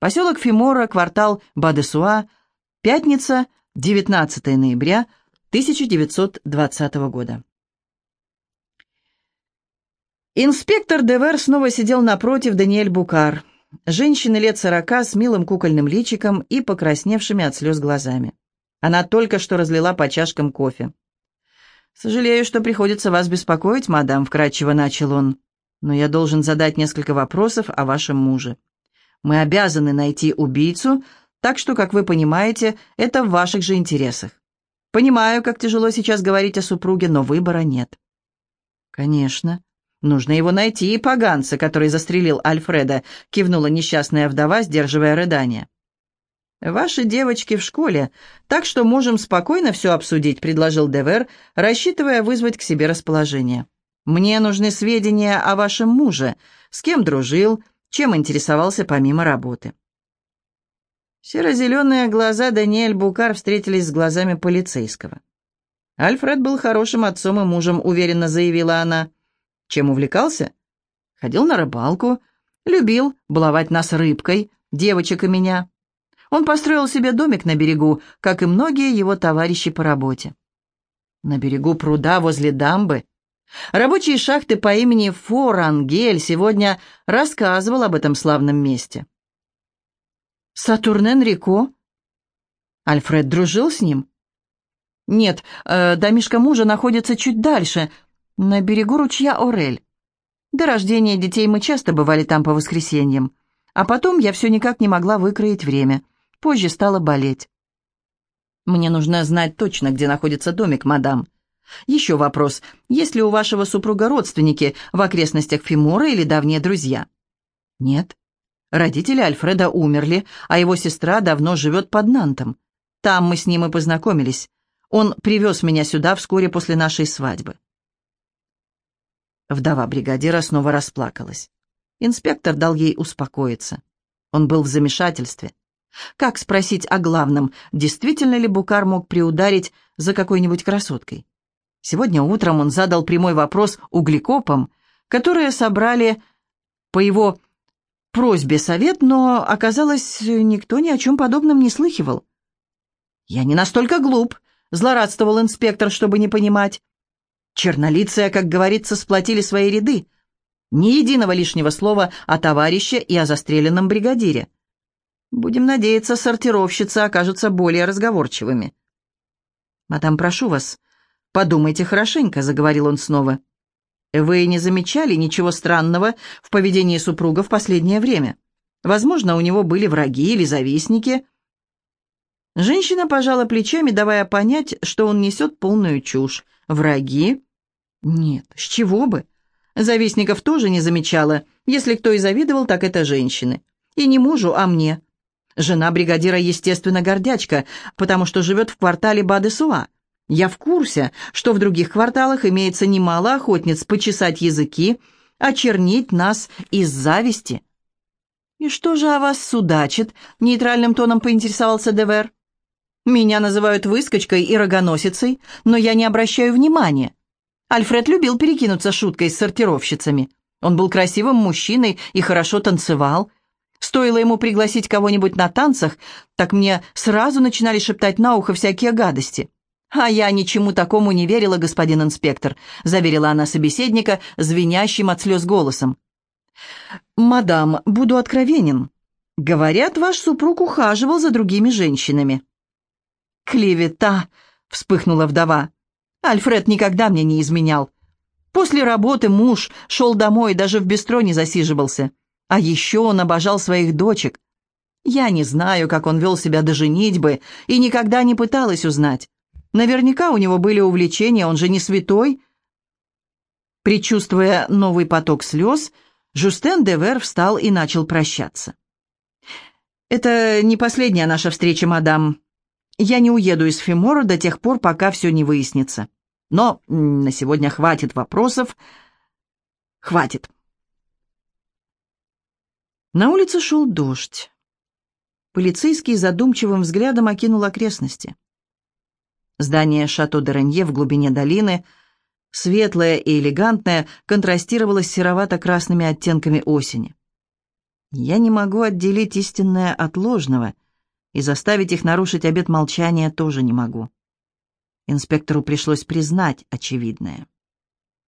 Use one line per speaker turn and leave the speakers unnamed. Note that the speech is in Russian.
Поселок Фимора, квартал Бадесуа, пятница, 19 ноября 1920 года. Инспектор Девер снова сидел напротив Даниэль Букар, женщины лет сорока с милым кукольным личиком и покрасневшими от слез глазами. Она только что разлила по чашкам кофе. «Сожалею, что приходится вас беспокоить, мадам», — вкратчиво начал он. «Но я должен задать несколько вопросов о вашем муже. Мы обязаны найти убийцу, так что, как вы понимаете, это в ваших же интересах. Понимаю, как тяжело сейчас говорить о супруге, но выбора нет». «Конечно. Нужно его найти, и поганца, который застрелил Альфреда», — кивнула несчастная вдова, сдерживая рыдание. «Ваши девочки в школе, так что можем спокойно все обсудить», — предложил Девер, рассчитывая вызвать к себе расположение. «Мне нужны сведения о вашем муже, с кем дружил, чем интересовался помимо работы». Серо-зеленые глаза Даниэль Букар встретились с глазами полицейского. «Альфред был хорошим отцом и мужем», — уверенно заявила она. «Чем увлекался?» «Ходил на рыбалку, любил баловать нас рыбкой, девочек и меня». Он построил себе домик на берегу, как и многие его товарищи по работе. На берегу пруда возле дамбы рабочие шахты по имени Форангель сегодня рассказывал об этом славном месте. Сатурнен Рико? Альфред дружил с ним? Нет, э, домишка мужа находится чуть дальше, на берегу ручья Орель. До рождения детей мы часто бывали там по воскресеньям, а потом я все никак не могла выкроить время — Позже стала болеть. «Мне нужно знать точно, где находится домик, мадам. Еще вопрос. Есть ли у вашего супруга родственники в окрестностях Фимора или давние друзья?» «Нет. Родители Альфреда умерли, а его сестра давно живет под Нантом. Там мы с ним и познакомились. Он привез меня сюда вскоре после нашей свадьбы». Вдова бригадира снова расплакалась. Инспектор дал ей успокоиться. Он был в замешательстве. Как спросить о главном, действительно ли Букар мог приударить за какой-нибудь красоткой? Сегодня утром он задал прямой вопрос углекопам, которые собрали по его просьбе совет, но, оказалось, никто ни о чем подобном не слыхивал. «Я не настолько глуп», — злорадствовал инспектор, чтобы не понимать. Чернолицые, как говорится, сплотили свои ряды. Ни единого лишнего слова о товарище и о застреленном бригадире. Будем надеяться, сортировщицы окажутся более разговорчивыми. «Мадам, прошу вас, подумайте хорошенько», — заговорил он снова. «Вы не замечали ничего странного в поведении супруга в последнее время? Возможно, у него были враги или завистники». Женщина пожала плечами, давая понять, что он несет полную чушь. «Враги? Нет, с чего бы? Завистников тоже не замечала. Если кто и завидовал, так это женщины. И не мужу, а мне. Жена бригадира, естественно, гордячка, потому что живет в квартале Бадесуа. Я в курсе, что в других кварталах имеется немало охотниц почесать языки, очернить нас из зависти. «И что же о вас судачит?» — нейтральным тоном поинтересовался Девер. «Меня называют выскочкой и рогоносицей, но я не обращаю внимания. Альфред любил перекинуться шуткой с сортировщицами. Он был красивым мужчиной и хорошо танцевал. Стоило ему пригласить кого-нибудь на танцах, так мне сразу начинали шептать на ухо всякие гадости. «А я ничему такому не верила, господин инспектор», — заверила она собеседника, звенящим от слез голосом. «Мадам, буду откровенен. Говорят, ваш супруг ухаживал за другими женщинами». «Клевета!» — вспыхнула вдова. «Альфред никогда мне не изменял. После работы муж шел домой и даже в бистро не засиживался. А еще он обожал своих дочек. Я не знаю, как он вел себя до женитьбы, и никогда не пыталась узнать. Наверняка у него были увлечения, он же не святой. Причувствуя новый поток слез, Жустен де Вер встал и начал прощаться. «Это не последняя наша встреча, мадам. Я не уеду из Фимора до тех пор, пока все не выяснится. Но на сегодня хватит вопросов. Хватит. На улице шел дождь. Полицейский задумчивым взглядом окинул окрестности. Здание шато де в глубине долины, светлое и элегантное, контрастировало с серовато-красными оттенками осени. Я не могу отделить истинное от ложного, и заставить их нарушить обет молчания тоже не могу. Инспектору пришлось признать очевидное.